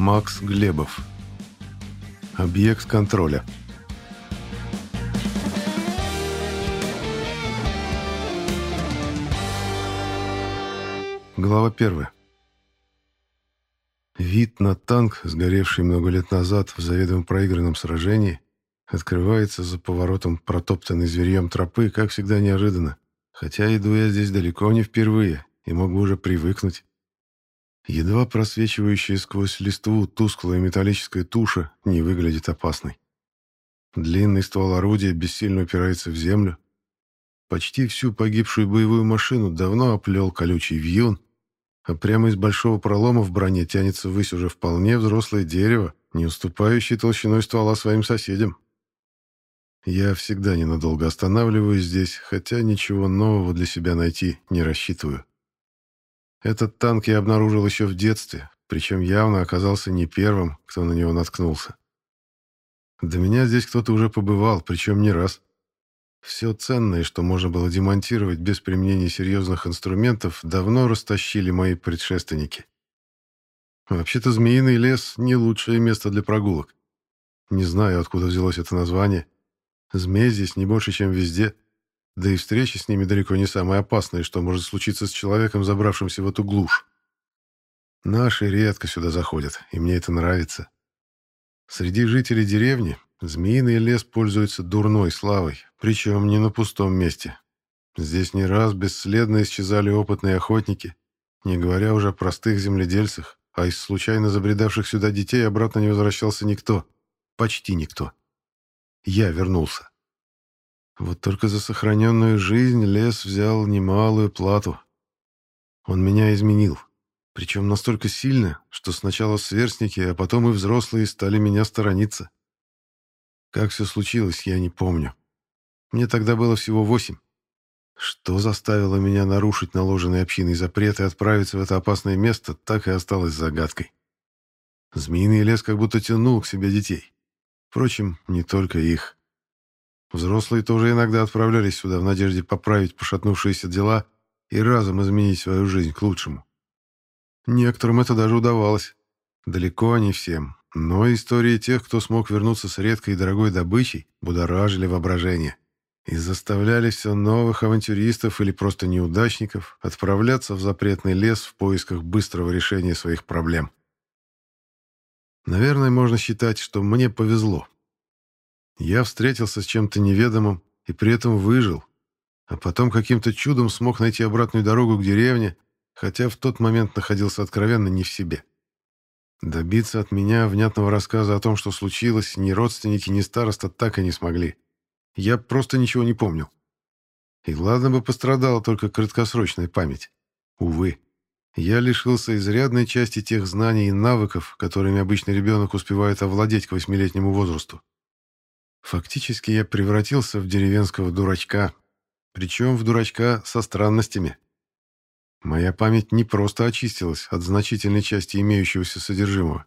Макс Глебов. Объект контроля. Глава первая. Вид на танк, сгоревший много лет назад в заведомо проигранном сражении, открывается за поворотом протоптанной зверьем тропы, как всегда неожиданно. Хотя иду я здесь далеко не впервые и мог бы уже привыкнуть. Едва просвечивающая сквозь листву тусклая металлическая туша не выглядит опасной. Длинный ствол орудия бессильно упирается в землю. Почти всю погибшую боевую машину давно оплел колючий вьюн, а прямо из большого пролома в броне тянется ввысь уже вполне взрослое дерево, не уступающее толщиной ствола своим соседям. Я всегда ненадолго останавливаюсь здесь, хотя ничего нового для себя найти не рассчитываю. Этот танк я обнаружил еще в детстве, причем явно оказался не первым, кто на него наткнулся. До меня здесь кто-то уже побывал, причем не раз. Все ценное, что можно было демонтировать без применения серьезных инструментов, давно растащили мои предшественники. Вообще-то Змеиный лес — не лучшее место для прогулок. Не знаю, откуда взялось это название. Змей здесь не больше, чем везде — да и встречи с ними далеко не самые опасные, что может случиться с человеком, забравшимся в эту глушь. Наши редко сюда заходят, и мне это нравится. Среди жителей деревни змеиный лес пользуется дурной славой, причем не на пустом месте. Здесь не раз бесследно исчезали опытные охотники, не говоря уже о простых земледельцах, а из случайно забредавших сюда детей обратно не возвращался никто. Почти никто. Я вернулся. Вот только за сохраненную жизнь лес взял немалую плату. Он меня изменил. Причем настолько сильно, что сначала сверстники, а потом и взрослые стали меня сторониться. Как все случилось, я не помню. Мне тогда было всего восемь. Что заставило меня нарушить наложенный общиной запрет и отправиться в это опасное место, так и осталось загадкой. Змеиный лес как будто тянул к себе детей. Впрочем, не только их. Взрослые тоже иногда отправлялись сюда в надежде поправить пошатнувшиеся дела и разом изменить свою жизнь к лучшему. Некоторым это даже удавалось. Далеко не всем. Но истории тех, кто смог вернуться с редкой и дорогой добычей, будоражили воображение и заставляли все новых авантюристов или просто неудачников отправляться в запретный лес в поисках быстрого решения своих проблем. Наверное, можно считать, что мне повезло. Я встретился с чем-то неведомым и при этом выжил, а потом каким-то чудом смог найти обратную дорогу к деревне, хотя в тот момент находился откровенно не в себе. Добиться от меня внятного рассказа о том, что случилось, ни родственники, ни староста так и не смогли. Я просто ничего не помнил. И ладно бы пострадала только краткосрочная память. Увы, я лишился изрядной части тех знаний и навыков, которыми обычный ребенок успевает овладеть к восьмилетнему возрасту. Фактически я превратился в деревенского дурачка, причем в дурачка со странностями. Моя память не просто очистилась от значительной части имеющегося содержимого.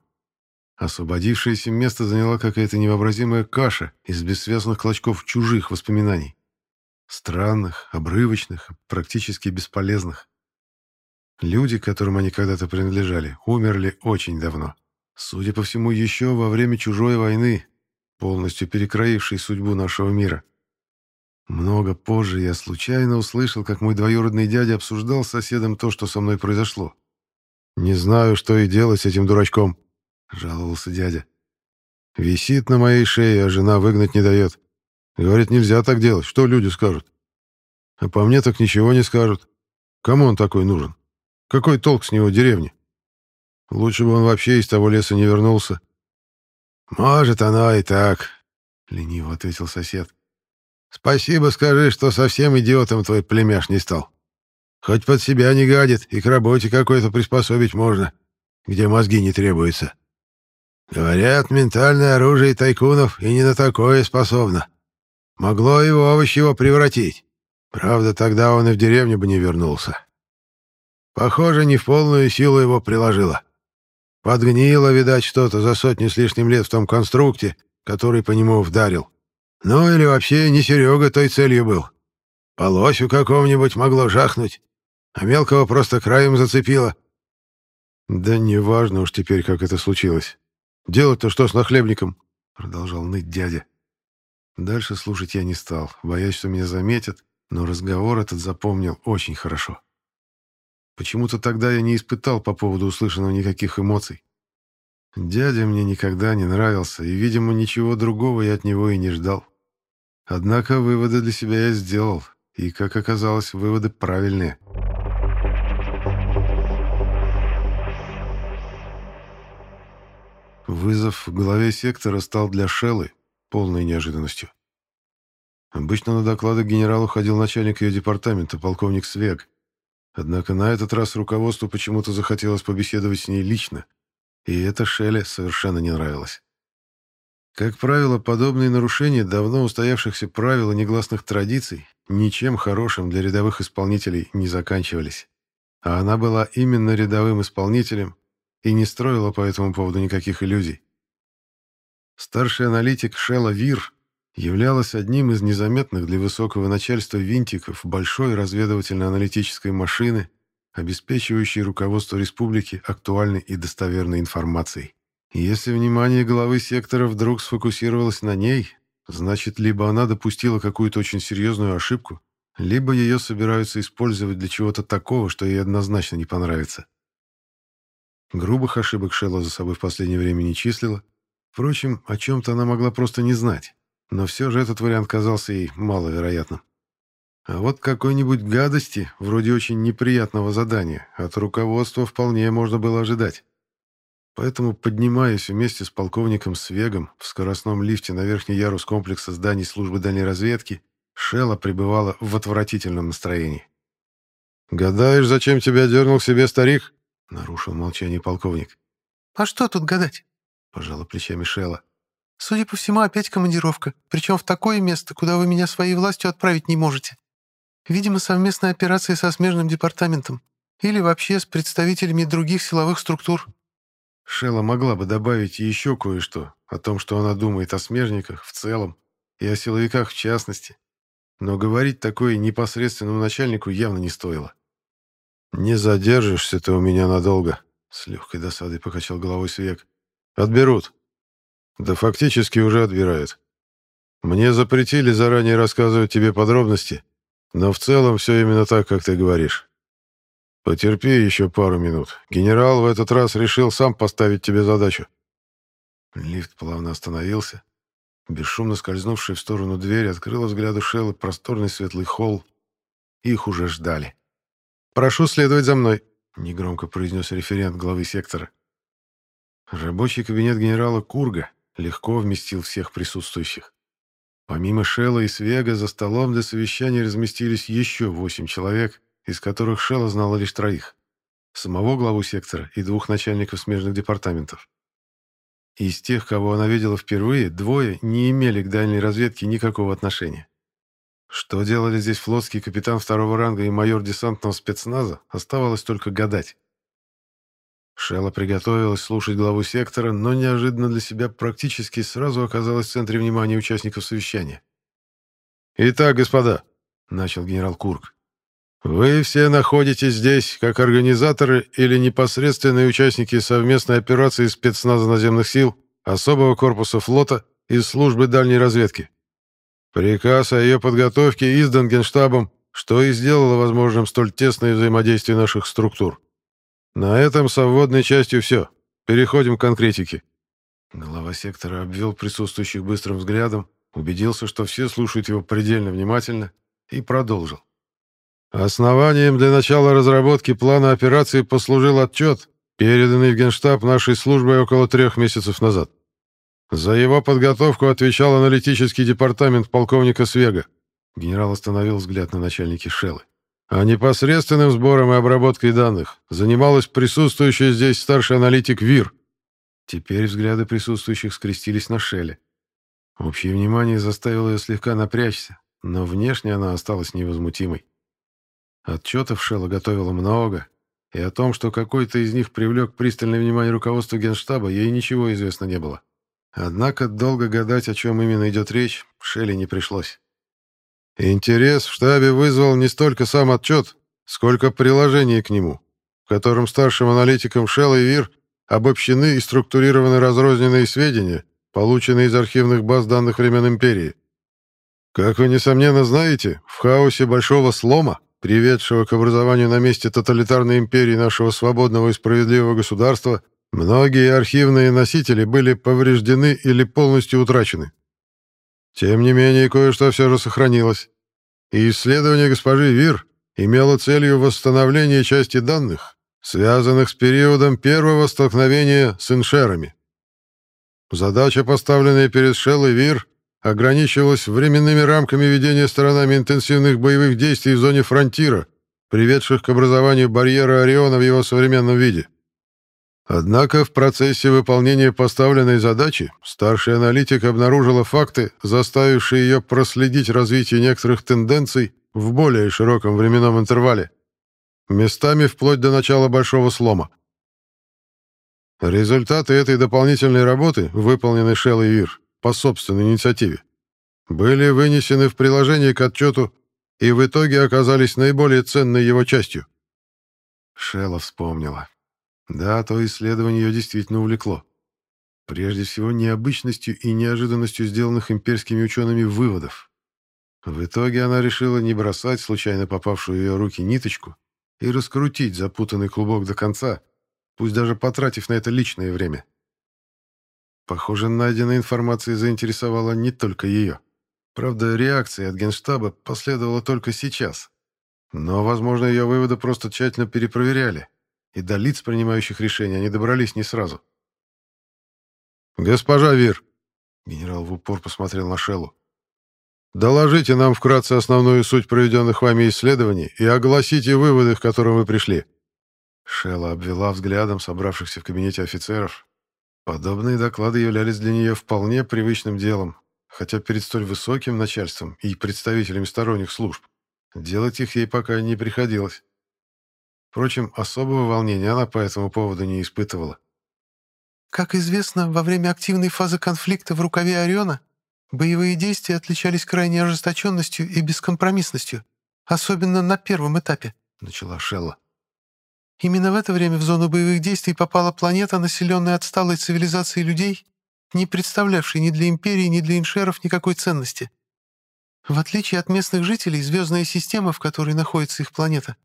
Освободившееся место заняла какая-то невообразимая каша из бессвязных клочков чужих воспоминаний. Странных, обрывочных, практически бесполезных. Люди, которым они когда-то принадлежали, умерли очень давно. Судя по всему, еще во время чужой войны, полностью перекроивший судьбу нашего мира. Много позже я случайно услышал, как мой двоюродный дядя обсуждал с соседом то, что со мной произошло. «Не знаю, что и делать с этим дурачком», — жаловался дядя. «Висит на моей шее, а жена выгнать не дает. Говорит, нельзя так делать, что люди скажут? А по мне так ничего не скажут. Кому он такой нужен? Какой толк с него деревни? Лучше бы он вообще из того леса не вернулся, «Может, оно и так», — лениво ответил сосед. «Спасибо скажи, что совсем идиотом твой племяш не стал. Хоть под себя не гадит, и к работе какой-то приспособить можно, где мозги не требуются. Говорят, ментальное оружие тайкунов и не на такое способно. Могло его овощево превратить. Правда, тогда он и в деревню бы не вернулся. Похоже, не в полную силу его приложило». Подгнило, видать, что-то за сотню с лишним лет в том конструкте, который по нему вдарил. Ну или вообще не Серега той целью был. По лосю какому-нибудь могло жахнуть, а мелкого просто краем зацепило. «Да неважно уж теперь, как это случилось. Делать-то что с нахлебником?» Продолжал ныть дядя. Дальше слушать я не стал, боясь, что меня заметят, но разговор этот запомнил очень хорошо. Почему-то тогда я не испытал по поводу услышанного никаких эмоций. Дядя мне никогда не нравился, и, видимо, ничего другого я от него и не ждал. Однако выводы для себя я сделал, и, как оказалось, выводы правильные. Вызов в главе сектора стал для Шеллы полной неожиданностью. Обычно на доклады генералу ходил начальник ее департамента, полковник Свег. Однако на этот раз руководству почему-то захотелось побеседовать с ней лично, и это Шелле совершенно не нравилось. Как правило, подобные нарушения давно устоявшихся правил и негласных традиций ничем хорошим для рядовых исполнителей не заканчивались. А она была именно рядовым исполнителем и не строила по этому поводу никаких иллюзий. Старший аналитик Шелла Вир являлась одним из незаметных для высокого начальства винтиков большой разведывательно-аналитической машины, обеспечивающей руководство республики актуальной и достоверной информацией. И если внимание главы сектора вдруг сфокусировалось на ней, значит, либо она допустила какую-то очень серьезную ошибку, либо ее собираются использовать для чего-то такого, что ей однозначно не понравится. Грубых ошибок Шелла за собой в последнее время не числила. Впрочем, о чем-то она могла просто не знать. Но все же этот вариант казался ей маловероятным. А вот какой-нибудь гадости, вроде очень неприятного задания, от руководства вполне можно было ожидать. Поэтому, поднимаясь вместе с полковником Свегом в скоростном лифте на верхний ярус комплекса зданий службы дальней разведки, Шелла пребывала в отвратительном настроении. «Гадаешь, зачем тебя дернул к себе старик?» — нарушил молчание полковник. «А что тут гадать?» — пожала плечами Шелла. Судя по всему, опять командировка, причем в такое место, куда вы меня своей властью отправить не можете. Видимо, совместная операция со смежным департаментом или вообще с представителями других силовых структур». Шелла могла бы добавить еще кое-что о том, что она думает о смежниках в целом и о силовиках в частности, но говорить такое непосредственному начальнику явно не стоило. «Не задержишься ты у меня надолго», — с легкой досадой покачал головой Свек. «Отберут. Да фактически уже отбирают. Мне запретили заранее рассказывать тебе подробности, но в целом все именно так, как ты говоришь. Потерпи еще пару минут. Генерал в этот раз решил сам поставить тебе задачу. Лифт плавно остановился. Бесшумно скользнувший в сторону двери открыла взгляду Шелла просторный светлый холл. Их уже ждали. «Прошу следовать за мной», — негромко произнес референт главы сектора. Рабочий кабинет генерала Курга легко вместил всех присутствующих. Помимо Шелла и Свега за столом для совещания разместились еще восемь человек, из которых Шелла знала лишь троих. Самого главу сектора и двух начальников смежных департаментов. Из тех, кого она видела впервые, двое не имели к дальней разведке никакого отношения. Что делали здесь флотский капитан второго ранга и майор десантного спецназа, оставалось только гадать. Шелла приготовилась слушать главу сектора, но неожиданно для себя практически сразу оказалась в центре внимания участников совещания. «Итак, господа», — начал генерал Курк, — «вы все находитесь здесь как организаторы или непосредственные участники совместной операции спецназа наземных сил, особого корпуса флота и службы дальней разведки. Приказ о ее подготовке издан Генштабом, что и сделало возможным столь тесное взаимодействие наших структур. На этом с обводной частью все. Переходим к конкретике. Глава сектора обвел присутствующих быстрым взглядом, убедился, что все слушают его предельно внимательно, и продолжил. Основанием для начала разработки плана операции послужил отчет, переданный в Генштаб нашей службой около трех месяцев назад. За его подготовку отвечал аналитический департамент полковника Свега. Генерал остановил взгляд на начальники Шеллы а непосредственным сбором и обработкой данных занималась присутствующая здесь старший аналитик ВИР. Теперь взгляды присутствующих скрестились на Шелле. Общее внимание заставило ее слегка напрячься, но внешне она осталась невозмутимой. Отчетов Шелла готовила много, и о том, что какой-то из них привлек пристальное внимание руководства Генштаба, ей ничего известно не было. Однако долго гадать, о чем именно идет речь, Шелле не пришлось. Интерес в штабе вызвал не столько сам отчет, сколько приложение к нему. в котором старшим аналитикам Шелл и Вир обобщены и структурированы разрозненные сведения, полученные из архивных баз данных времен Империи. Как вы, несомненно, знаете, в хаосе Большого Слома, приведшего к образованию на месте тоталитарной империи нашего свободного и справедливого государства, многие архивные носители были повреждены или полностью утрачены. Тем не менее, кое-что все же сохранилось. И исследование госпожи Вир имело целью восстановление части данных, связанных с периодом первого столкновения с иншерами. Задача, поставленная перед Шелл и Вир, ограничивалась временными рамками ведения сторонами интенсивных боевых действий в зоне фронтира, приведших к образованию барьера Ориона в его современном виде. Однако в процессе выполнения поставленной задачи старший аналитик обнаружила факты, заставившие ее проследить развитие некоторых тенденций в более широком временном интервале, местами вплоть до начала большого слома. Результаты этой дополнительной работы, выполненной и Вир, по собственной инициативе, были вынесены в приложение к отчету и в итоге оказались наиболее ценной его частью. Шелла вспомнила. Да, то исследование ее действительно увлекло. Прежде всего, необычностью и неожиданностью сделанных имперскими учеными выводов. В итоге она решила не бросать случайно попавшую в ее руки ниточку и раскрутить запутанный клубок до конца, пусть даже потратив на это личное время. Похоже, найденная информация заинтересовала не только ее. Правда, реакция от Генштаба последовала только сейчас. Но, возможно, ее выводы просто тщательно перепроверяли, и до лиц, принимающих решения, они добрались не сразу. «Госпожа Вир!» — генерал в упор посмотрел на Шеллу. «Доложите нам вкратце основную суть проведенных вами исследований и огласите выводы, к которым вы пришли». Шелла обвела взглядом собравшихся в кабинете офицеров, Подобные доклады являлись для нее вполне привычным делом, хотя перед столь высоким начальством и представителями сторонних служб делать их ей пока не приходилось. Впрочем, особого волнения она по этому поводу не испытывала. Как известно, во время активной фазы конфликта в рукаве Ориона боевые действия отличались крайней ожесточенностью и бескомпромиссностью, особенно на первом этапе, — начала Шелла. Именно в это время в зону боевых действий попала планета, населенная отсталой цивилизацией людей, не представлявшей ни для Империи, ни для иншеров никакой ценности. В отличие от местных жителей, звездная система, в которой находится их планета,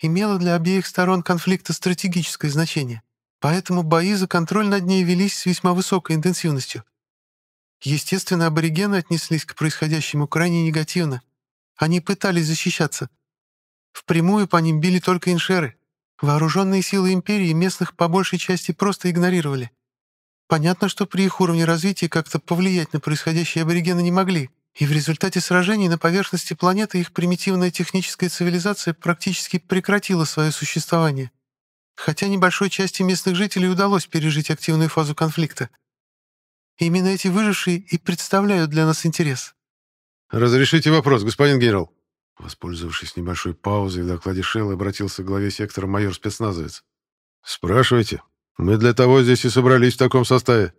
имела для обеих сторон конфликта стратегическое значение, поэтому бои за контроль над ней велись с весьма высокой интенсивностью. Естественно, аборигены отнеслись к происходящему крайне негативно. Они пытались защищаться. Впрямую по ним били только иншеры, Вооруженные силы империи местных по большей части просто игнорировали. Понятно, что при их уровне развития как-то повлиять на происходящее аборигены не могли, и в результате сражений на поверхности планеты их примитивная техническая цивилизация практически прекратила свое существование. Хотя небольшой части местных жителей удалось пережить активную фазу конфликта. Именно эти выжившие и представляют для нас интерес. «Разрешите вопрос, господин генерал?» Воспользовавшись небольшой паузой в докладе Шелла, обратился к главе сектора майор-спецназовец. «Спрашивайте. Мы для того здесь и собрались в таком составе».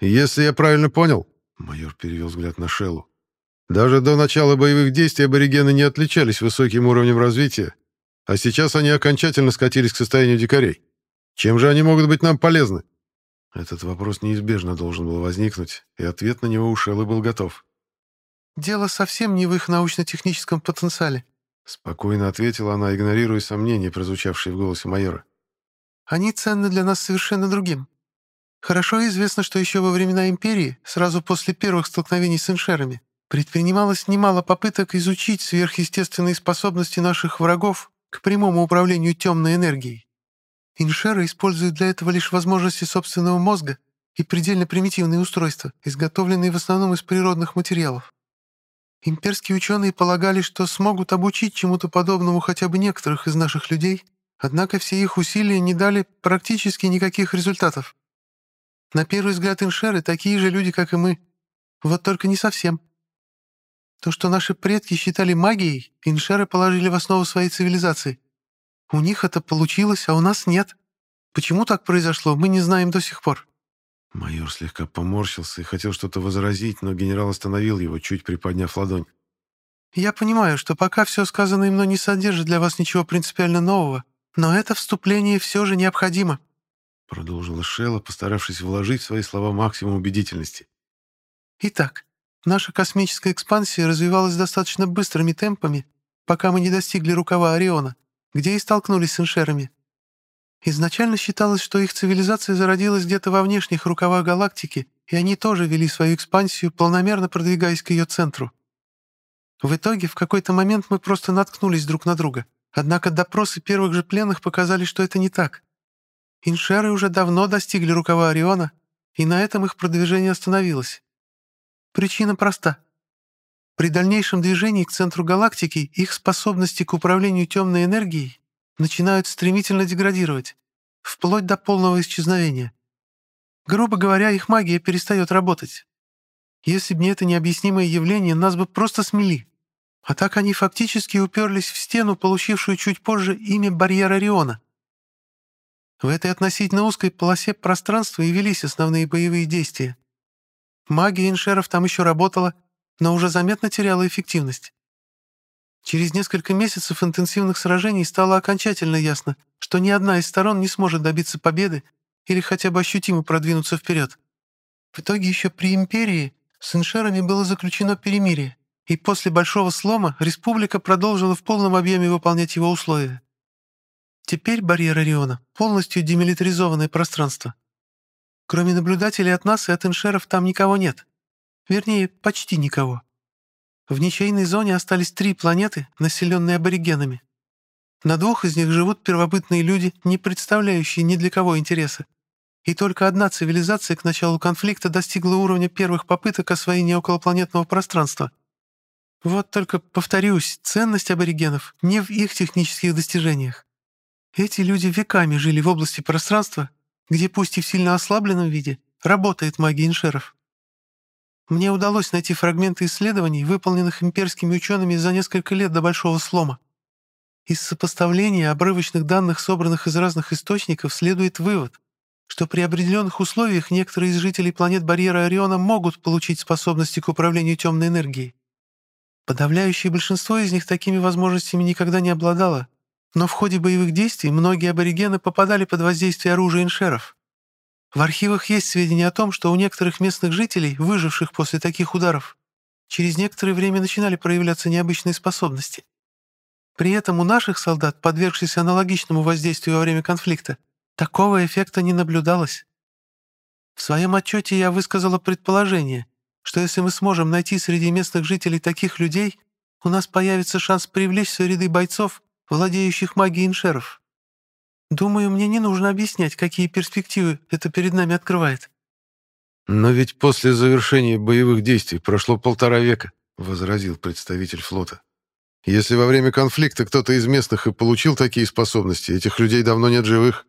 «Если я правильно понял», — майор перевел взгляд на Шеллу, «даже до начала боевых действий аборигены не отличались высоким уровнем развития, а сейчас они окончательно скатились к состоянию дикарей. Чем же они могут быть нам полезны?» Этот вопрос неизбежно должен был возникнуть, и ответ на него у Шеллы был готов. «Дело совсем не в их научно-техническом потенциале», — спокойно ответила она, игнорируя сомнения, прозвучавшие в голосе майора. «Они ценны для нас совершенно другим. Хорошо известно, что еще во времена Империи, сразу после первых столкновений с иншерами, предпринималось немало попыток изучить сверхъестественные способности наших врагов к прямому управлению темной энергией. Иншеры используют для этого лишь возможности собственного мозга и предельно примитивные устройства, изготовленные в основном из природных материалов. Имперские ученые полагали, что смогут обучить чему-то подобному хотя бы некоторых из наших людей, однако все их усилия не дали практически никаких результатов. На первый взгляд иншеры такие же люди, как и мы. Вот только не совсем. То, что наши предки считали магией, иншеры положили в основу своей цивилизации. У них это получилось, а у нас нет. Почему так произошло, мы не знаем до сих пор. Майор слегка поморщился и хотел что-то возразить, но генерал остановил его, чуть приподняв ладонь. «Я понимаю, что пока все сказанное мной не содержит для вас ничего принципиально нового, Но это вступление все же необходимо», — продолжила Шелла, постаравшись вложить в свои слова максимум убедительности. «Итак, наша космическая экспансия развивалась достаточно быстрыми темпами, пока мы не достигли рукава Ориона, где и столкнулись с иншерами. Изначально считалось, что их цивилизация зародилась где-то во внешних рукавах галактики, и они тоже вели свою экспансию, планомерно продвигаясь к ее центру. В итоге, в какой-то момент мы просто наткнулись друг на друга. Однако допросы первых же пленных показали, что это не так. Иншеры уже давно достигли рукава Ориона, и на этом их продвижение остановилось. Причина проста. При дальнейшем движении к центру галактики их способности к управлению темной энергией начинают стремительно деградировать, вплоть до полного исчезновения. Грубо говоря, их магия перестает работать. Если бы не это необъяснимое явление, нас бы просто смели. А так они фактически уперлись в стену, получившую чуть позже имя барьера Ориона. В этой относительно узкой полосе пространства и велись основные боевые действия. Магия иншеров там еще работала, но уже заметно теряла эффективность. Через несколько месяцев интенсивных сражений стало окончательно ясно, что ни одна из сторон не сможет добиться победы или хотя бы ощутимо продвинуться вперед. В итоге еще при Империи с иншерами было заключено перемирие, и после Большого слома республика продолжила в полном объеме выполнять его условия. Теперь барьер Ориона — полностью демилитаризованное пространство. Кроме наблюдателей от нас и от иншеров там никого нет. Вернее, почти никого. В ничейной зоне остались три планеты, населенные аборигенами. На двух из них живут первобытные люди, не представляющие ни для кого интереса. И только одна цивилизация к началу конфликта достигла уровня первых попыток освоения околопланетного пространства. Вот только, повторюсь, ценность аборигенов не в их технических достижениях. Эти люди веками жили в области пространства, где пусть и в сильно ослабленном виде работает магия иншеров. Мне удалось найти фрагменты исследований, выполненных имперскими учеными за несколько лет до Большого слома. Из сопоставления обрывочных данных, собранных из разных источников, следует вывод, что при определенных условиях некоторые из жителей планет барьера Ориона могут получить способности к управлению темной энергией. Подавляющее большинство из них такими возможностями никогда не обладало, но в ходе боевых действий многие аборигены попадали под воздействие оружия иншеров. В архивах есть сведения о том, что у некоторых местных жителей, выживших после таких ударов, через некоторое время начинали проявляться необычные способности. При этом у наших солдат, подвергшихся аналогичному воздействию во время конфликта, такого эффекта не наблюдалось. В своем отчете я высказала предположение, что если мы сможем найти среди местных жителей таких людей, у нас появится шанс привлечь в свои ряды бойцов, владеющих магией иншеров. Думаю, мне не нужно объяснять, какие перспективы это перед нами открывает». «Но ведь после завершения боевых действий прошло полтора века», — возразил представитель флота. «Если во время конфликта кто-то из местных и получил такие способности, этих людей давно нет живых.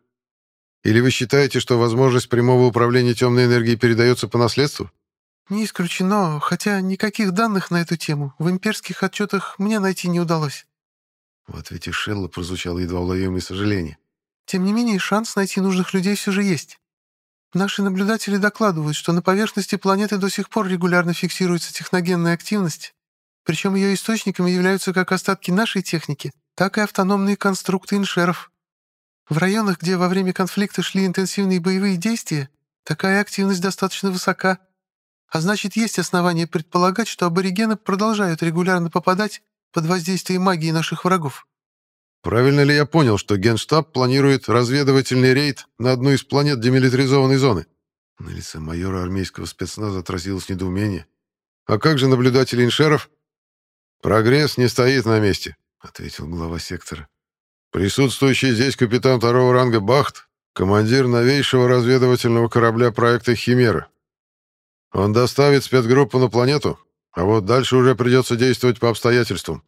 Или вы считаете, что возможность прямого управления темной энергией передается по наследству?» «Не исключено, хотя никаких данных на эту тему в имперских отчетах мне найти не удалось». В ответе Шелла прозвучало едва уловимое сожаление. Тем не менее, шанс найти нужных людей все же есть. Наши наблюдатели докладывают, что на поверхности планеты до сих пор регулярно фиксируется техногенная активность, причем ее источниками являются как остатки нашей техники, так и автономные конструкты иншеров. В районах, где во время конфликта шли интенсивные боевые действия, такая активность достаточно высока, а значит, есть основания предполагать, что аборигены продолжают регулярно попадать под воздействие магии наших врагов. Правильно ли я понял, что Генштаб планирует разведывательный рейд на одну из планет демилитаризованной зоны? На лице майора армейского спецназа отразилось недоумение. А как же наблюдатели иншеров? Прогресс не стоит на месте, ответил глава сектора. Присутствующий здесь капитан второго ранга Бахт, командир новейшего разведывательного корабля проекта «Химера». Он доставит спецгруппу на планету, а вот дальше уже придется действовать по обстоятельствам.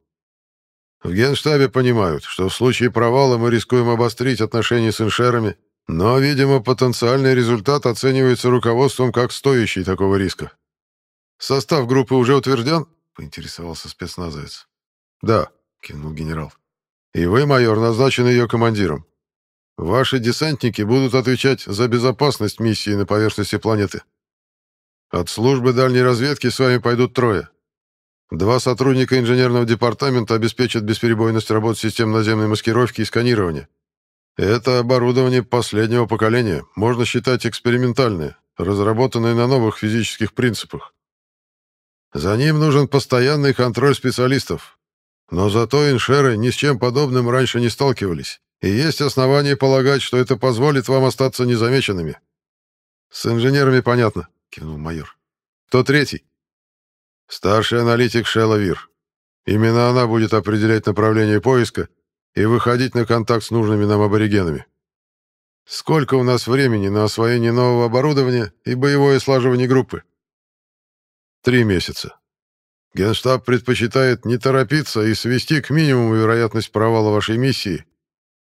В Генштабе понимают, что в случае провала мы рискуем обострить отношения с иншерами, но, видимо, потенциальный результат оценивается руководством как стоящий такого риска. «Состав группы уже утвержден?» — поинтересовался спецназовец. «Да», — кивнул генерал. «И вы, майор, назначены ее командиром. Ваши десантники будут отвечать за безопасность миссии на поверхности планеты. От службы дальней разведки с вами пойдут трое. Два сотрудника инженерного департамента обеспечат бесперебойность работы систем наземной маскировки и сканирования. Это оборудование последнего поколения, можно считать экспериментальное, разработанное на новых физических принципах. За ним нужен постоянный контроль специалистов. Но зато иншеры ни с чем подобным раньше не сталкивались, и есть основания полагать, что это позволит вам остаться незамеченными. С инженерами понятно, кивнул майор. Кто третий? Старший аналитик Шелла Вир. Именно она будет определять направление поиска и выходить на контакт с нужными нам аборигенами. Сколько у нас времени на освоение нового оборудования и боевое слаживание группы? Три месяца. Генштаб предпочитает не торопиться и свести к минимуму вероятность провала вашей миссии,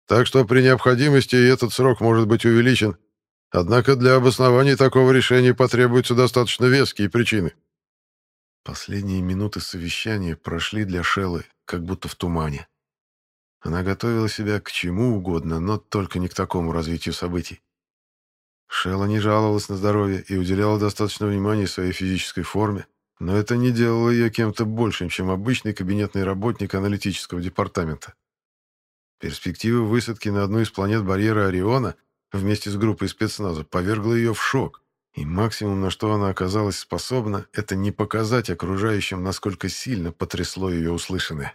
так что при необходимости этот срок может быть увеличен, однако для обоснования такого решения потребуются достаточно веские причины. Последние минуты совещания прошли для Шеллы как будто в тумане. Она готовила себя к чему угодно, но только не к такому развитию событий. Шелла не жаловалась на здоровье и уделяла достаточно внимания своей физической форме, но это не делало ее кем-то большим, чем обычный кабинетный работник аналитического департамента. Перспектива высадки на одну из планет барьера Ориона вместе с группой спецназа повергла ее в шок. И максимум, на что она оказалась способна, это не показать окружающим, насколько сильно потрясло ее услышанное.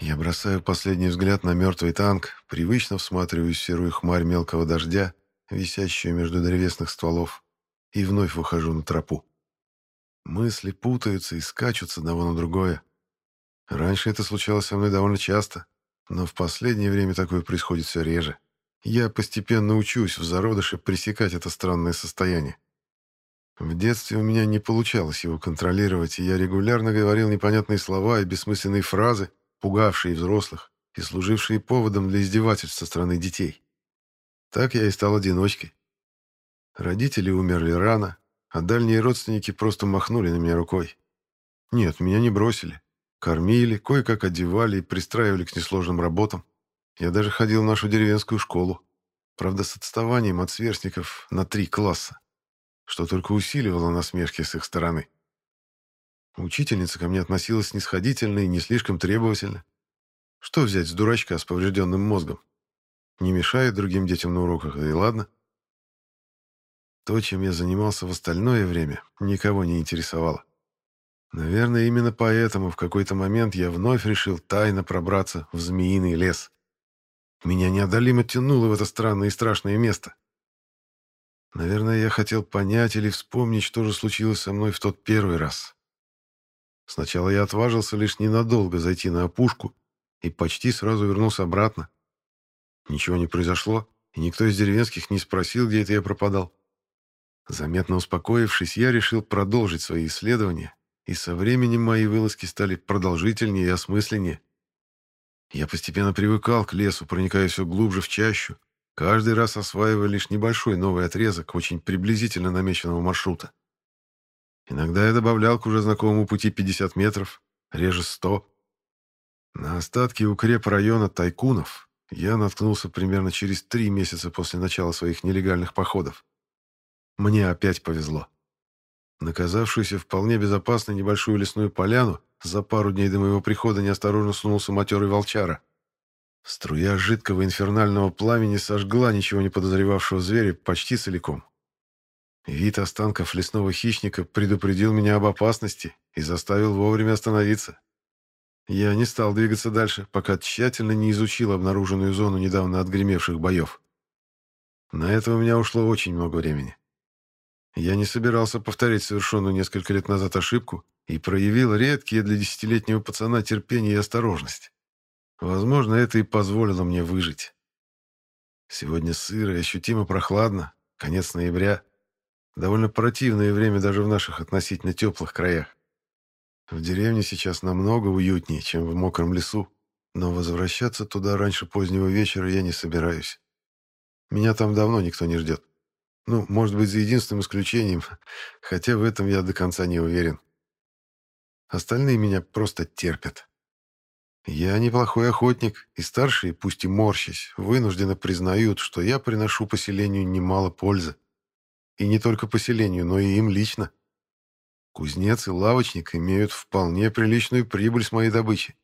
Я бросаю последний взгляд на мертвый танк, привычно всматриваюсь в серую хмарь мелкого дождя, висящую между древесных стволов, и вновь выхожу на тропу. Мысли путаются и скачут с одного на другое. Раньше это случалось со мной довольно часто, но в последнее время такое происходит все реже. Я постепенно учусь в зародыше пресекать это странное состояние. В детстве у меня не получалось его контролировать, и я регулярно говорил непонятные слова и бессмысленные фразы, пугавшие взрослых и служившие поводом для издевательств со стороны детей. Так я и стал одиночкой. Родители умерли рано, а дальние родственники просто махнули на меня рукой. Нет, меня не бросили. Кормили, кое-как одевали и пристраивали к несложным работам. Я даже ходил в нашу деревенскую школу. Правда, с отставанием от сверстников на три класса, что только усиливало насмешки с их стороны. Учительница ко мне относилась снисходительно и не слишком требовательно. Что взять с дурачка с поврежденным мозгом? Не мешает другим детям на уроках, да и ладно. То, чем я занимался в остальное время, никого не интересовало. Наверное, именно поэтому в какой-то момент я вновь решил тайно пробраться в змеиный лес. Меня неодолимо тянуло в это странное и страшное место. Наверное, я хотел понять или вспомнить, что же случилось со мной в тот первый раз. Сначала я отважился лишь ненадолго зайти на опушку и почти сразу вернулся обратно. Ничего не произошло, и никто из деревенских не спросил, где это я пропадал. Заметно успокоившись, я решил продолжить свои исследования и со временем мои вылазки стали продолжительнее и осмысленнее. Я постепенно привыкал к лесу, проникая все глубже в чащу, каждый раз осваивая лишь небольшой новый отрезок очень приблизительно намеченного маршрута. Иногда я добавлял к уже знакомому пути 50 метров, реже 100. На остатки укреп района Тайкунов я наткнулся примерно через три месяца после начала своих нелегальных походов. Мне опять повезло. Наказавшуюся вполне безопасной небольшую лесную поляну за пару дней до моего прихода неосторожно сунулся матерый волчара. Струя жидкого инфернального пламени сожгла ничего не подозревавшего зверя почти целиком. Вид останков лесного хищника предупредил меня об опасности и заставил вовремя остановиться. Я не стал двигаться дальше, пока тщательно не изучил обнаруженную зону недавно отгремевших боев. На это у меня ушло очень много времени. Я не собирался повторять совершенную несколько лет назад ошибку и проявил редкие для десятилетнего пацана терпение и осторожность. Возможно, это и позволило мне выжить. Сегодня сыро и ощутимо прохладно, конец ноября. Довольно противное время даже в наших относительно теплых краях. В деревне сейчас намного уютнее, чем в мокром лесу, но возвращаться туда раньше позднего вечера я не собираюсь. Меня там давно никто не ждет. Ну, может быть, за единственным исключением, хотя в этом я до конца не уверен. Остальные меня просто терпят. Я неплохой охотник, и старшие, пусть и морщись, вынужденно признают, что я приношу поселению немало пользы. И не только поселению, но и им лично. Кузнец и лавочник имеют вполне приличную прибыль с моей добычи.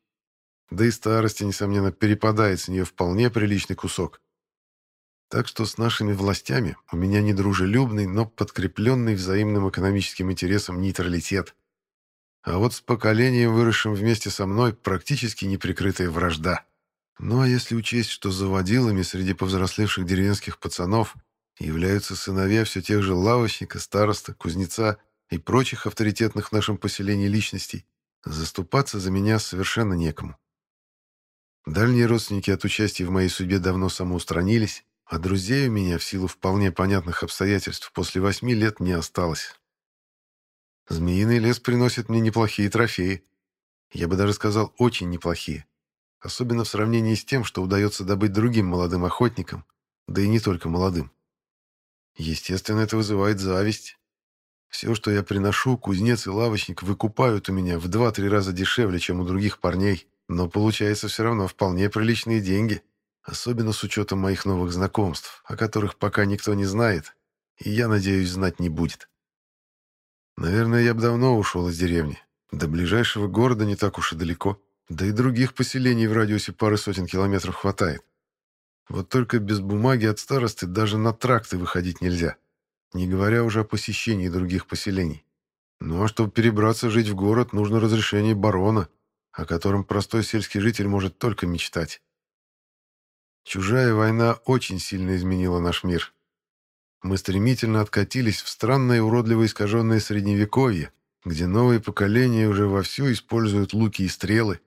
Да и старости, несомненно, перепадает с нее вполне приличный кусок. Так что с нашими властями у меня недружелюбный, но подкрепленный взаимным экономическим интересом нейтралитет. А вот с поколением, выросшим вместе со мной, практически неприкрытая вражда. Ну а если учесть, что заводилами среди повзрослевших деревенских пацанов являются сыновья все тех же лавочника, староста, кузнеца и прочих авторитетных в нашем поселении личностей, заступаться за меня совершенно некому. Дальние родственники от участия в моей судьбе давно самоустранились, а друзей у меня в силу вполне понятных обстоятельств после восьми лет не осталось. Змеиный лес приносит мне неплохие трофеи. Я бы даже сказал, очень неплохие особенно в сравнении с тем, что удается добыть другим молодым охотникам, да и не только молодым. Естественно, это вызывает зависть. Все, что я приношу, кузнец и лавочник выкупают у меня в два-три раза дешевле, чем у других парней, но получается все равно вполне приличные деньги, особенно с учетом моих новых знакомств, о которых пока никто не знает, и я надеюсь, знать не будет. Наверное, я бы давно ушел из деревни. До ближайшего города не так уж и далеко. Да и других поселений в радиусе пары сотен километров хватает. Вот только без бумаги от старосты даже на тракты выходить нельзя, не говоря уже о посещении других поселений. Ну а чтобы перебраться жить в город, нужно разрешение барона, о котором простой сельский житель может только мечтать. Чужая война очень сильно изменила наш мир. Мы стремительно откатились в странное уродливо искаженное средневековье, где новые поколения уже вовсю используют луки и стрелы,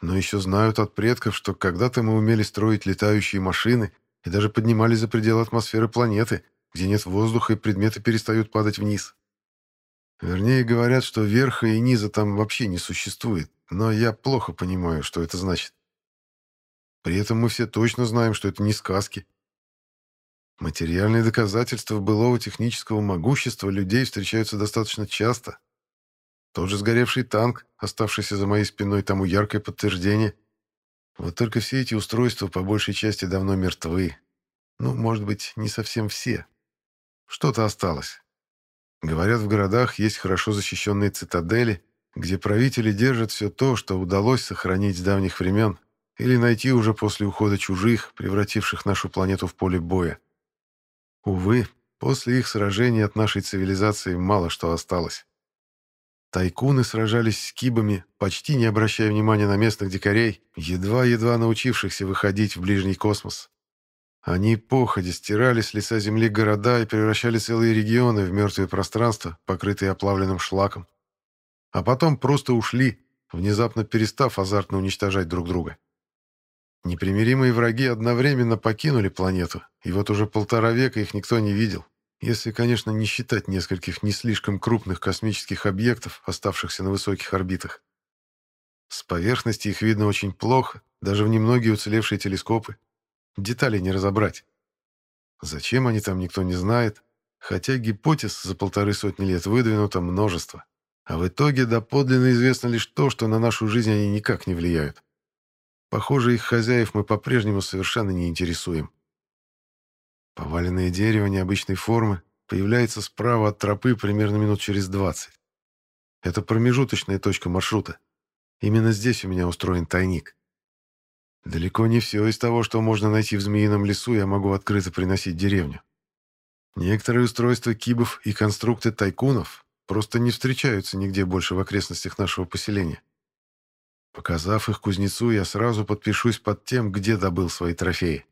но еще знают от предков, что когда-то мы умели строить летающие машины и даже поднимались за пределы атмосферы планеты, где нет воздуха и предметы перестают падать вниз. Вернее, говорят, что верха и низа там вообще не существует, но я плохо понимаю, что это значит. При этом мы все точно знаем, что это не сказки. Материальные доказательства былого технического могущества людей встречаются достаточно часто, тот же сгоревший танк, оставшийся за моей спиной, тому яркое подтверждение. Вот только все эти устройства по большей части давно мертвы. Ну, может быть, не совсем все. Что-то осталось. Говорят, в городах есть хорошо защищенные цитадели, где правители держат все то, что удалось сохранить с давних времен, или найти уже после ухода чужих, превративших нашу планету в поле боя. Увы, после их сражений от нашей цивилизации мало что осталось. Тайкуны сражались с кибами, почти не обращая внимания на местных дикарей, едва-едва научившихся выходить в ближний космос. Они походя стирали с лица земли города и превращали целые регионы в мертвые пространства, покрытые оплавленным шлаком. А потом просто ушли, внезапно перестав азартно уничтожать друг друга. Непримиримые враги одновременно покинули планету, и вот уже полтора века их никто не видел, если, конечно, не считать нескольких не слишком крупных космических объектов, оставшихся на высоких орбитах. С поверхности их видно очень плохо, даже в немногие уцелевшие телескопы. Деталей не разобрать. Зачем они там, никто не знает, хотя гипотез за полторы сотни лет выдвинуто множество. А в итоге доподлинно известно лишь то, что на нашу жизнь они никак не влияют. Похоже, их хозяев мы по-прежнему совершенно не интересуем. Поваленное дерево необычной формы появляется справа от тропы примерно минут через 20. Это промежуточная точка маршрута. Именно здесь у меня устроен тайник. Далеко не все из того, что можно найти в Змеином лесу, я могу открыто приносить в деревню. Некоторые устройства кибов и конструкты тайкунов просто не встречаются нигде больше в окрестностях нашего поселения. Показав их кузнецу, я сразу подпишусь под тем, где добыл свои трофеи.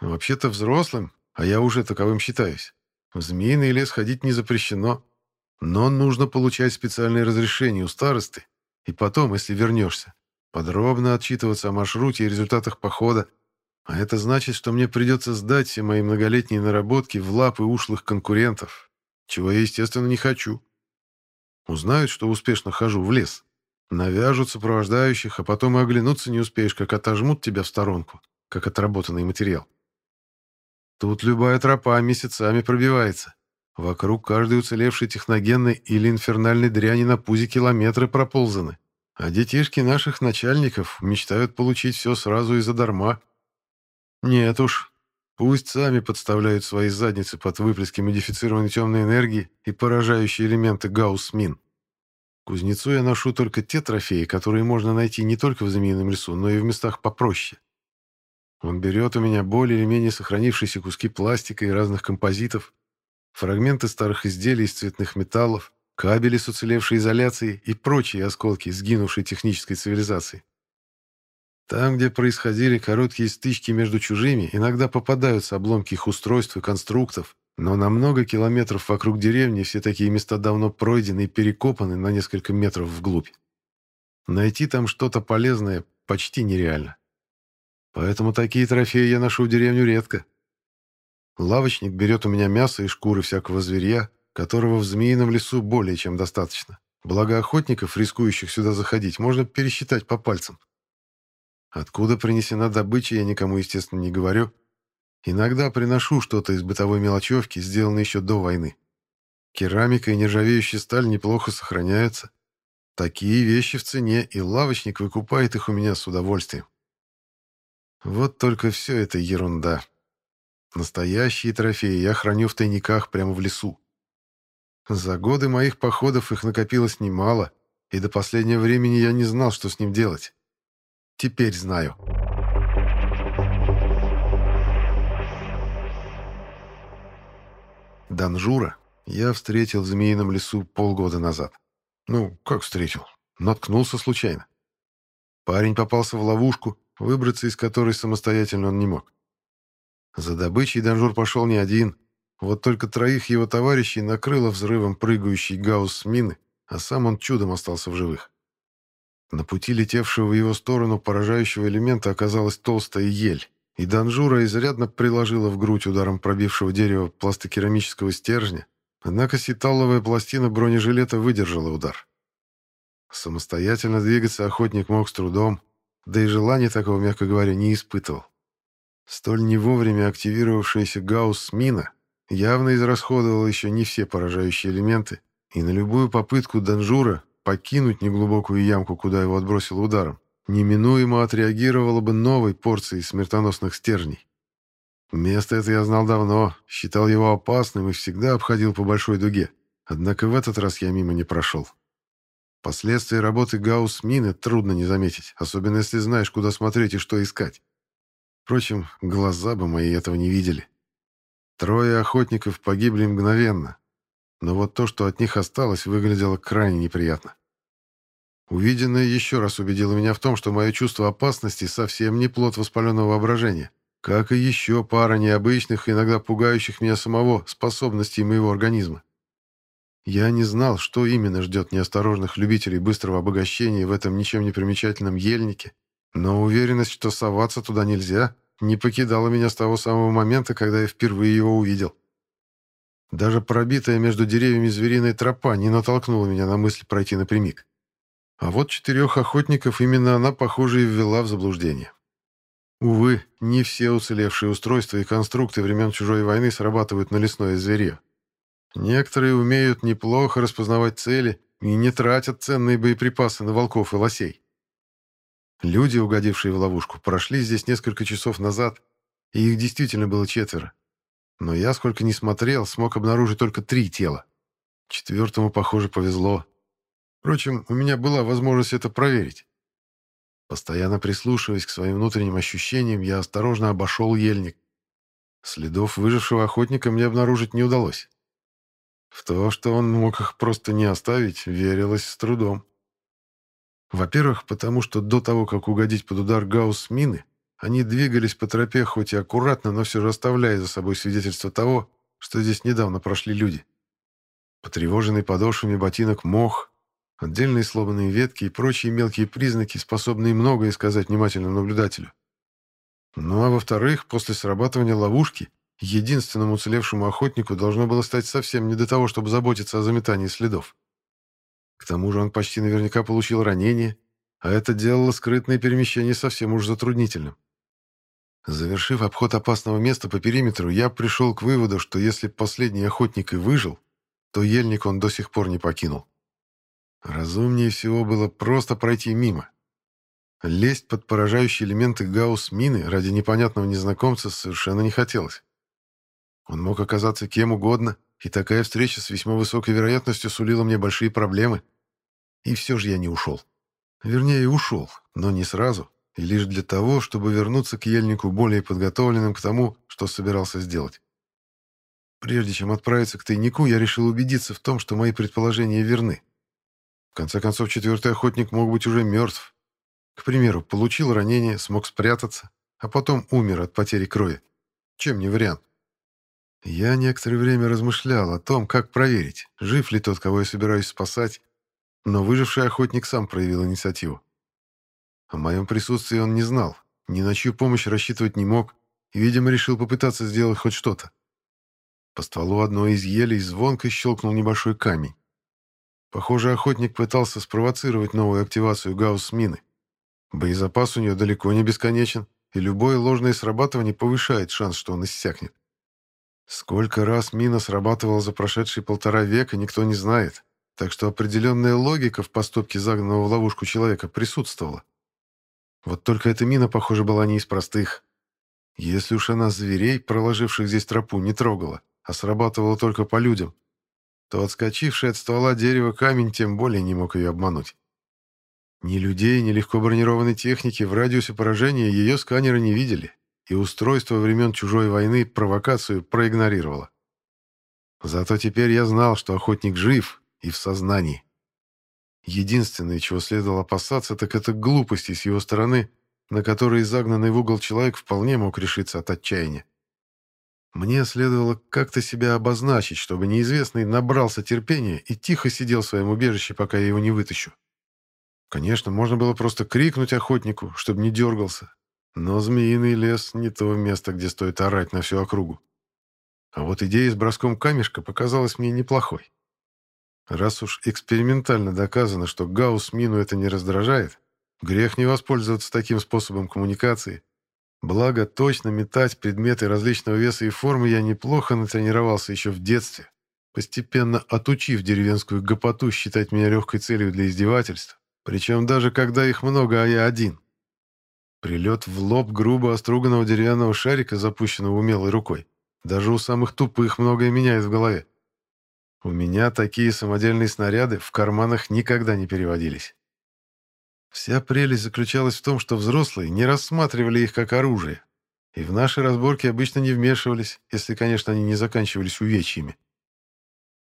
Вообще-то взрослым, а я уже таковым считаюсь. В змеиный лес ходить не запрещено, но нужно получать специальное разрешение у старосты, и потом, если вернешься, подробно отчитываться о маршруте и результатах похода, а это значит, что мне придется сдать все мои многолетние наработки в лапы ушлых конкурентов, чего я, естественно, не хочу. Узнают, что успешно хожу в лес, навяжут сопровождающих, а потом и оглянуться не успеешь, как отожмут тебя в сторонку, как отработанный материал. Тут любая тропа месяцами пробивается. Вокруг каждой уцелевшей техногенной или инфернальной дряни на пузе километры проползаны. А детишки наших начальников мечтают получить все сразу и задарма. Нет уж, пусть сами подставляют свои задницы под выплески модифицированной темной энергии и поражающие элементы гаусс-мин. Кузнецу я ношу только те трофеи, которые можно найти не только в Змеином лесу, но и в местах попроще. Он берет у меня более или менее сохранившиеся куски пластика и разных композитов, фрагменты старых изделий из цветных металлов, кабели с уцелевшей изоляцией и прочие осколки сгинувшей технической цивилизации. Там, где происходили короткие стычки между чужими, иногда попадаются обломки их устройств и конструктов, но на много километров вокруг деревни все такие места давно пройдены и перекопаны на несколько метров вглубь. Найти там что-то полезное почти нереально. Поэтому такие трофеи я ношу в деревню редко. Лавочник берет у меня мясо и шкуры всякого зверья, которого в Змеином лесу более чем достаточно. Благо охотников, рискующих сюда заходить, можно пересчитать по пальцам. Откуда принесена добыча, я никому, естественно, не говорю. Иногда приношу что-то из бытовой мелочевки, сделанной еще до войны. Керамика и нержавеющая сталь неплохо сохраняются. Такие вещи в цене, и лавочник выкупает их у меня с удовольствием. Вот только все это ерунда. Настоящие трофеи я храню в тайниках прямо в лесу. За годы моих походов их накопилось немало, и до последнего времени я не знал, что с ним делать. Теперь знаю. Данжура я встретил в Змеином лесу полгода назад. Ну, как встретил? Наткнулся случайно. Парень попался в ловушку, выбраться из которой самостоятельно он не мог. За добычей Данжур пошел не один, вот только троих его товарищей накрыло взрывом прыгающей гаусс-мины, а сам он чудом остался в живых. На пути летевшего в его сторону поражающего элемента оказалась толстая ель, и Данжура изрядно приложило в грудь ударом пробившего дерево пластокерамического стержня, однако ситаловая пластина бронежилета выдержала удар. Самостоятельно двигаться охотник мог с трудом, да и желания такого, мягко говоря, не испытывал. Столь не вовремя активировавшаяся гаусс-мина явно израсходовала еще не все поражающие элементы, и на любую попытку Данжура покинуть неглубокую ямку, куда его отбросило ударом, неминуемо отреагировала бы новой порцией смертоносных стержней. Место это я знал давно, считал его опасным и всегда обходил по большой дуге. Однако в этот раз я мимо не прошел. Последствия работы гаусс-мины трудно не заметить, особенно если знаешь, куда смотреть и что искать. Впрочем, глаза бы мои этого не видели. Трое охотников погибли мгновенно, но вот то, что от них осталось, выглядело крайне неприятно. Увиденное еще раз убедило меня в том, что мое чувство опасности совсем не плод воспаленного воображения, как и еще пара необычных, иногда пугающих меня самого, способностей моего организма. Я не знал, что именно ждет неосторожных любителей быстрого обогащения в этом ничем не примечательном ельнике, но уверенность, что соваться туда нельзя, не покидала меня с того самого момента, когда я впервые его увидел. Даже пробитая между деревьями звериная тропа не натолкнула меня на мысль пройти напрямик. А вот четырех охотников именно она, похоже, и ввела в заблуждение. Увы, не все уцелевшие устройства и конструкты времен чужой войны срабатывают на лесное зверье. Некоторые умеют неплохо распознавать цели и не тратят ценные боеприпасы на волков и лосей. Люди, угодившие в ловушку, прошли здесь несколько часов назад, и их действительно было четверо. Но я, сколько ни смотрел, смог обнаружить только три тела. Четвертому, похоже, повезло. Впрочем, у меня была возможность это проверить. Постоянно прислушиваясь к своим внутренним ощущениям, я осторожно обошел ельник. Следов выжившего охотника мне обнаружить не удалось. В то, что он мог их просто не оставить, верилось с трудом. Во-первых, потому что до того, как угодить под удар гаусс-мины, они двигались по тропе хоть и аккуратно, но все же оставляя за собой свидетельство того, что здесь недавно прошли люди. Потревоженный подошвами ботинок мох, отдельные сломанные ветки и прочие мелкие признаки, способные многое сказать внимательному наблюдателю. Ну а во-вторых, после срабатывания ловушки Единственному уцелевшему охотнику должно было стать совсем не до того, чтобы заботиться о заметании следов. К тому же он почти наверняка получил ранение, а это делало скрытное перемещение совсем уж затруднительным. Завершив обход опасного места по периметру, я пришел к выводу, что если последний охотник и выжил, то ельник он до сих пор не покинул. Разумнее всего было просто пройти мимо. Лезть под поражающие элементы гаусс-мины ради непонятного незнакомца совершенно не хотелось. Он мог оказаться кем угодно, и такая встреча с весьма высокой вероятностью сулила мне большие проблемы. И все же я не ушел. Вернее, ушел, но не сразу, и лишь для того, чтобы вернуться к ельнику более подготовленным к тому, что собирался сделать. Прежде чем отправиться к тайнику, я решил убедиться в том, что мои предположения верны. В конце концов, четвертый охотник мог быть уже мертв. К примеру, получил ранение, смог спрятаться, а потом умер от потери крови. Чем не вариант? Я некоторое время размышлял о том, как проверить, жив ли тот, кого я собираюсь спасать, но выживший охотник сам проявил инициативу. О моем присутствии он не знал, ни на чью помощь рассчитывать не мог и, видимо, решил попытаться сделать хоть что-то. По стволу одной из елей звонко щелкнул небольшой камень. Похоже, охотник пытался спровоцировать новую активацию гаусс-мины. Боезапас у нее далеко не бесконечен, и любое ложное срабатывание повышает шанс, что он иссякнет. Сколько раз мина срабатывала за прошедшие полтора века, никто не знает, так что определенная логика в поступке загнанного в ловушку человека присутствовала. Вот только эта мина, похоже, была не из простых. Если уж она зверей, проложивших здесь тропу, не трогала, а срабатывала только по людям, то отскочивший от ствола дерева камень тем более не мог ее обмануть. Ни людей, ни легко бронированной техники в радиусе поражения ее сканеры не видели, и устройство времен чужой войны провокацию проигнорировало. Зато теперь я знал, что охотник жив и в сознании. Единственное, чего следовало опасаться, так это глупости с его стороны, на которые загнанный в угол человек вполне мог решиться от отчаяния. Мне следовало как-то себя обозначить, чтобы неизвестный набрался терпения и тихо сидел в своем убежище, пока я его не вытащу. Конечно, можно было просто крикнуть охотнику, чтобы не дергался, но змеиный лес — не то место, где стоит орать на всю округу. А вот идея с броском камешка показалась мне неплохой. Раз уж экспериментально доказано, что гаусс-мину это не раздражает, грех не воспользоваться таким способом коммуникации. Благо, точно метать предметы различного веса и формы я неплохо натренировался еще в детстве, постепенно отучив деревенскую гопоту считать меня легкой целью для издевательств, причем даже когда их много, а я один. Прилет в лоб грубо оструганного деревянного шарика, запущенного умелой рукой, даже у самых тупых многое меняет в голове. У меня такие самодельные снаряды в карманах никогда не переводились. Вся прелесть заключалась в том, что взрослые не рассматривали их как оружие, и в наши разборки обычно не вмешивались, если, конечно, они не заканчивались увечьями.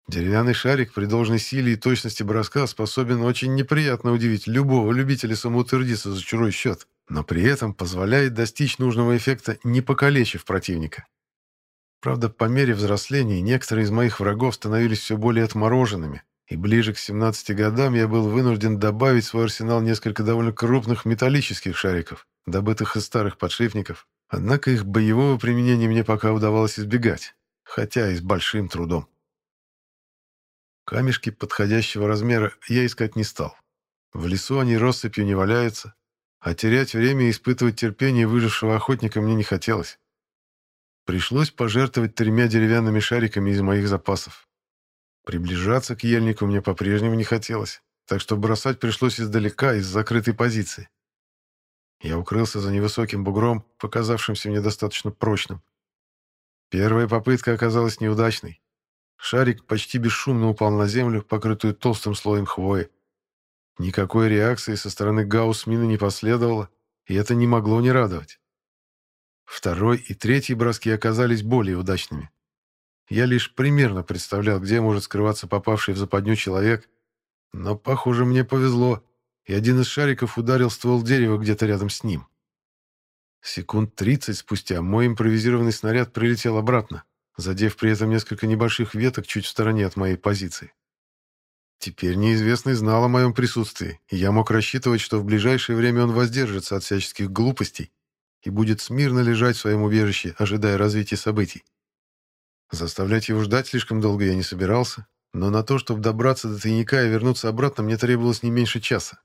Деревянный шарик при должной силе и точности броска способен очень неприятно удивить любого любителя самоутвердиться за чужой счет, но при этом позволяет достичь нужного эффекта, не покалечив противника. Правда, по мере взросления некоторые из моих врагов становились все более отмороженными, и ближе к 17 годам я был вынужден добавить в свой арсенал несколько довольно крупных металлических шариков, добытых из старых подшипников. Однако их боевого применения мне пока удавалось избегать, хотя и с большим трудом. Камешки подходящего размера я искать не стал. В лесу они россыпью не валяются, а терять время и испытывать терпение выжившего охотника мне не хотелось. Пришлось пожертвовать тремя деревянными шариками из моих запасов. Приближаться к ельнику мне по-прежнему не хотелось, так что бросать пришлось издалека, из закрытой позиции. Я укрылся за невысоким бугром, показавшимся мне достаточно прочным. Первая попытка оказалась неудачной. Шарик почти бесшумно упал на землю, покрытую толстым слоем хвои. Никакой реакции со стороны гаусс-мины не последовало, и это не могло не радовать. Второй и третий броски оказались более удачными. Я лишь примерно представлял, где может скрываться попавший в западню человек, но, похоже, мне повезло, и один из шариков ударил ствол дерева где-то рядом с ним. Секунд тридцать спустя мой импровизированный снаряд прилетел обратно, задев при этом несколько небольших веток чуть в стороне от моей позиции. Теперь неизвестный знал о моем присутствии, и я мог рассчитывать, что в ближайшее время он воздержится от всяческих глупостей и будет смирно лежать в своем убежище, ожидая развития событий. Заставлять его ждать слишком долго я не собирался, но на то, чтобы добраться до тайника и вернуться обратно, мне требовалось не меньше часа.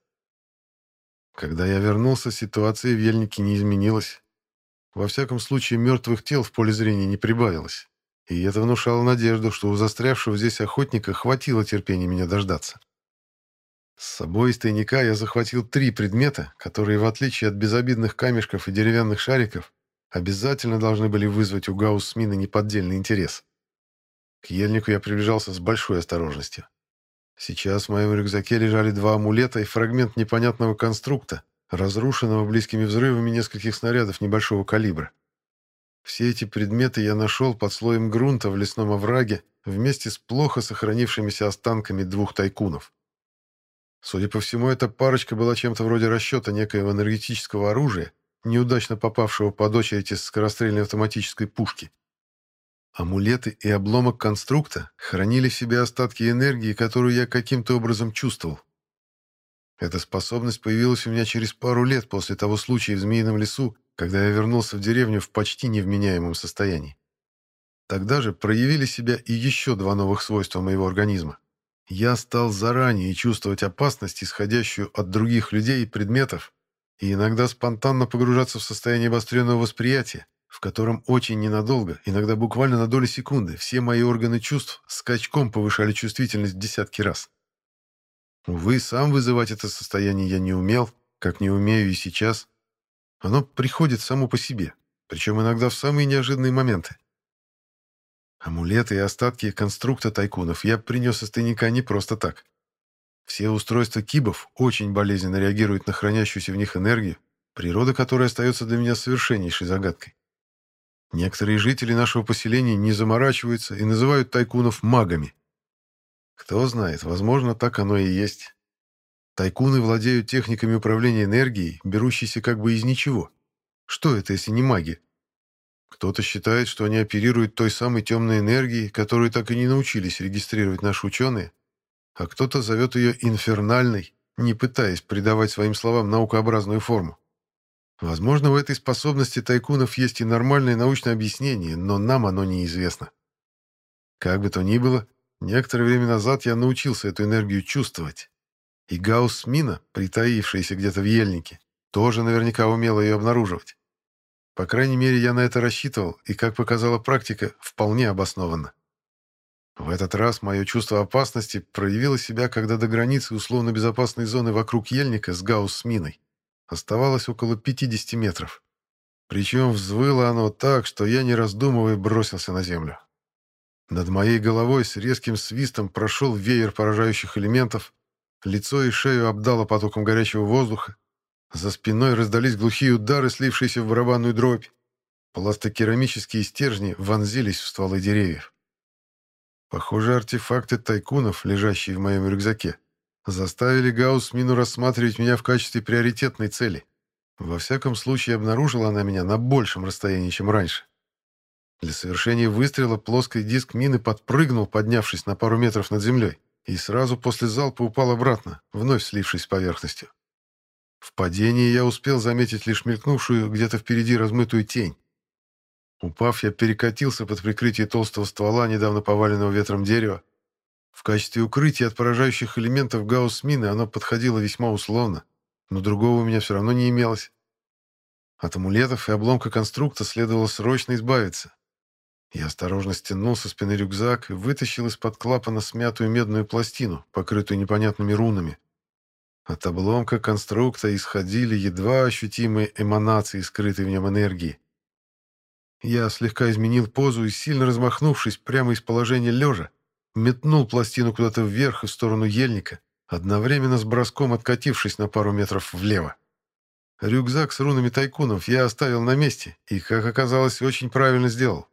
Когда я вернулся, ситуация в ельнике не изменилась. Во всяком случае, мертвых тел в поле зрения не прибавилось. И это внушало надежду, что у застрявшего здесь охотника хватило терпения меня дождаться. С собой из тайника я захватил три предмета, которые, в отличие от безобидных камешков и деревянных шариков, обязательно должны были вызвать у Гаусмина неподдельный интерес. К ельнику я приближался с большой осторожностью. Сейчас в моем рюкзаке лежали два амулета и фрагмент непонятного конструкта, разрушенного близкими взрывами нескольких снарядов небольшого калибра. Все эти предметы я нашел под слоем грунта в лесном овраге вместе с плохо сохранившимися останками двух тайкунов. Судя по всему, эта парочка была чем-то вроде расчета некоего энергетического оружия, неудачно попавшего под очередь из скорострельной автоматической пушки. Амулеты и обломок конструкта хранили в себе остатки энергии, которую я каким-то образом чувствовал. Эта способность появилась у меня через пару лет после того случая в Змеином лесу, когда я вернулся в деревню в почти невменяемом состоянии. Тогда же проявили себя и еще два новых свойства моего организма. Я стал заранее чувствовать опасность, исходящую от других людей и предметов, и иногда спонтанно погружаться в состояние обостренного восприятия, в котором очень ненадолго, иногда буквально на доли секунды, все мои органы чувств скачком повышали чувствительность в десятки раз. Увы, сам вызывать это состояние я не умел, как не умею и сейчас. Оно приходит само по себе, причем иногда в самые неожиданные моменты. Амулеты и остатки конструкта тайкунов я принес из тайника не просто так. Все устройства кибов очень болезненно реагируют на хранящуюся в них энергию, природа которой остается для меня совершеннейшей загадкой. Некоторые жители нашего поселения не заморачиваются и называют тайкунов магами. Кто знает, возможно, так оно и есть. Тайкуны владеют техниками управления энергией, берущейся как бы из ничего. Что это, если не маги? Кто-то считает, что они оперируют той самой темной энергией, которую так и не научились регистрировать наши ученые, а кто-то зовет ее инфернальной, не пытаясь придавать своим словам наукообразную форму. Возможно, в этой способности тайкунов есть и нормальное научное объяснение, но нам оно неизвестно. Как бы то ни было, некоторое время назад я научился эту энергию чувствовать. И Гаусс-мина, притаившаяся где-то в ельнике, тоже наверняка умела ее обнаруживать. По крайней мере, я на это рассчитывал, и, как показала практика, вполне обоснованно. В этот раз мое чувство опасности проявило себя, когда до границы условно-безопасной зоны вокруг ельника с Гаусс-миной Оставалось около 50 метров. Причем взвыло оно так, что я, не раздумывая, бросился на землю. Над моей головой с резким свистом прошел веер поражающих элементов, лицо и шею обдало потоком горячего воздуха, за спиной раздались глухие удары, слившиеся в барабанную дробь. Пластокерамические стержни вонзились в стволы деревьев. Похоже, артефакты тайкунов, лежащие в моем рюкзаке, заставили Гаусс-Мину рассматривать меня в качестве приоритетной цели. Во всяком случае, обнаружила она меня на большем расстоянии, чем раньше. Для совершения выстрела плоский диск мины подпрыгнул, поднявшись на пару метров над землей, и сразу после залпа упал обратно, вновь слившись с поверхностью. В падении я успел заметить лишь мелькнувшую где-то впереди размытую тень. Упав, я перекатился под прикрытие толстого ствола недавно поваленного ветром дерева, в качестве укрытия от поражающих элементов гаусс-мины оно подходило весьма условно, но другого у меня все равно не имелось. От амулетов и обломка конструкта следовало срочно избавиться. Я осторожно стянул со спины рюкзак и вытащил из-под клапана смятую медную пластину, покрытую непонятными рунами. От обломка конструкта исходили едва ощутимые эманации, скрытой в нем энергии. Я слегка изменил позу и, сильно размахнувшись прямо из положения лежа, метнул пластину куда-то вверх и в сторону ельника, одновременно с броском откатившись на пару метров влево. Рюкзак с рунами тайкунов я оставил на месте и, как оказалось, очень правильно сделал.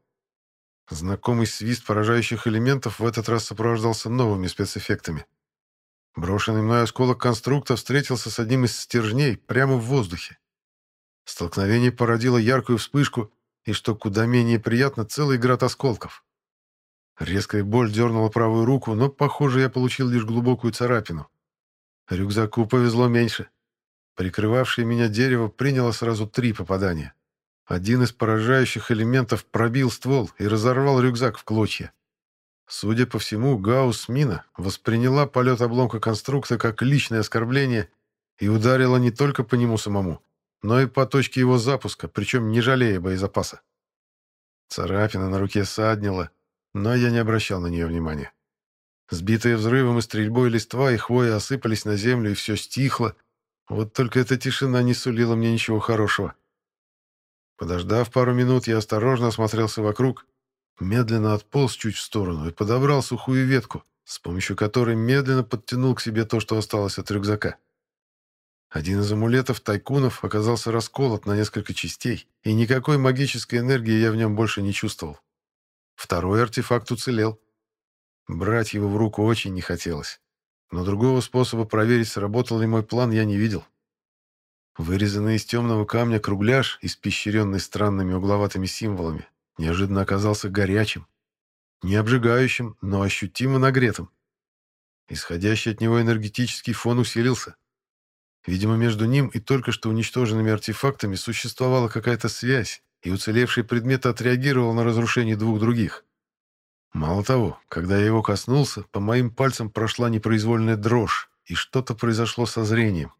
Знакомый свист поражающих элементов в этот раз сопровождался новыми спецэффектами. Брошенный мной осколок конструкта встретился с одним из стержней прямо в воздухе. Столкновение породило яркую вспышку и, что куда менее приятно, целый град осколков. Резкая боль дернула правую руку, но, похоже, я получил лишь глубокую царапину. Рюкзаку повезло меньше. Прикрывавшее меня дерево приняло сразу три попадания. Один из поражающих элементов пробил ствол и разорвал рюкзак в клочья. Судя по всему, Гаусс-мина восприняла полет обломка конструкта как личное оскорбление и ударила не только по нему самому, но и по точке его запуска, причем не жалея боезапаса. Царапина на руке саднила, но я не обращал на нее внимания. Сбитые взрывом и стрельбой листва и хвоя осыпались на землю, и все стихло. Вот только эта тишина не сулила мне ничего хорошего. Подождав пару минут, я осторожно осмотрелся вокруг, медленно отполз чуть в сторону и подобрал сухую ветку, с помощью которой медленно подтянул к себе то, что осталось от рюкзака. Один из амулетов тайкунов оказался расколот на несколько частей, и никакой магической энергии я в нем больше не чувствовал. Второй артефакт уцелел. Брать его в руку очень не хотелось. Но другого способа проверить, сработал ли мой план, я не видел. Вырезанный из темного камня кругляш, испещренный странными угловатыми символами, неожиданно оказался горячим. Не обжигающим, но ощутимо нагретым. Исходящий от него энергетический фон усилился. Видимо, между ним и только что уничтоженными артефактами существовала какая-то связь, и уцелевший предмет отреагировал на разрушение двух других. Мало того, когда я его коснулся, по моим пальцам прошла непроизвольная дрожь, и что-то произошло со зрением.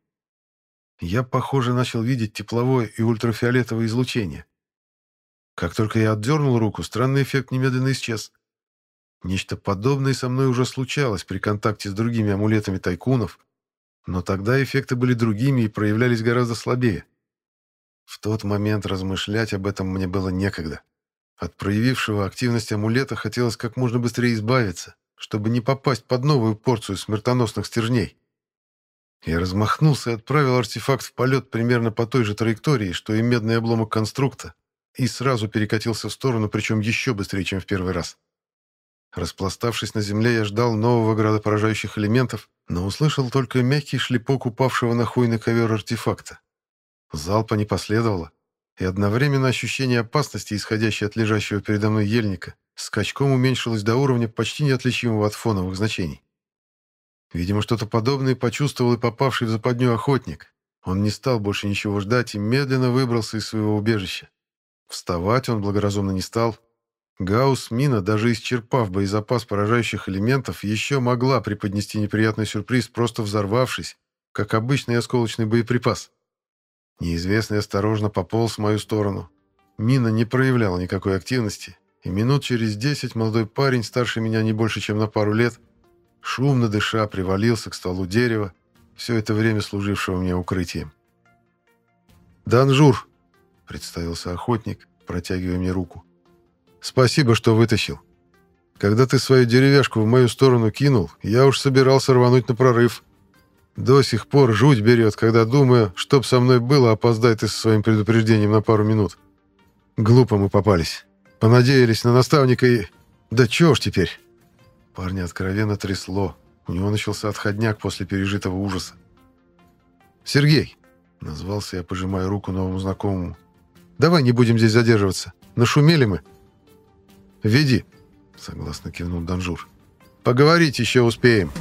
Я, похоже, начал видеть тепловое и ультрафиолетовое излучение. Как только я отдернул руку, странный эффект немедленно исчез. Нечто подобное со мной уже случалось при контакте с другими амулетами тайкунов, но тогда эффекты были другими и проявлялись гораздо слабее. В тот момент размышлять об этом мне было некогда. От проявившего активность амулета хотелось как можно быстрее избавиться, чтобы не попасть под новую порцию смертоносных стержней. Я размахнулся и отправил артефакт в полет примерно по той же траектории, что и медный обломок конструкта, и сразу перекатился в сторону, причем еще быстрее, чем в первый раз. Распластавшись на земле, я ждал нового града поражающих элементов, но услышал только мягкий шлепок упавшего на хвойный ковер артефакта. Залпа не последовало, и одновременно ощущение опасности, исходящее от лежащего передо мной ельника, скачком уменьшилось до уровня почти неотличимого от фоновых значений. Видимо, что-то подобное почувствовал и попавший в западню охотник. Он не стал больше ничего ждать и медленно выбрался из своего убежища. Вставать он благоразумно не стал, Гаусс-мина, даже исчерпав боезапас поражающих элементов, еще могла преподнести неприятный сюрприз, просто взорвавшись, как обычный осколочный боеприпас. Неизвестный осторожно пополз в мою сторону. Мина не проявляла никакой активности, и минут через десять молодой парень, старше меня не больше, чем на пару лет, шумно дыша привалился к стволу дерева, все это время служившего мне укрытием. «Данжур!» — представился охотник, протягивая мне руку. Спасибо, что вытащил. Когда ты свою деревяшку в мою сторону кинул, я уж собирался рвануть на прорыв. До сих пор жуть берет, когда думаю, что б со мной было, опоздай ты со своим предупреждением на пару минут. Глупо мы попались. Понадеялись на наставника и... Да чё ж теперь? Парня откровенно трясло. У него начался отходняк после пережитого ужаса. «Сергей!» — назвался я, пожимая руку новому знакомому. «Давай не будем здесь задерживаться. Нашумели мы». «Веди», — согласно кивнул Данжур. «Поговорить еще успеем».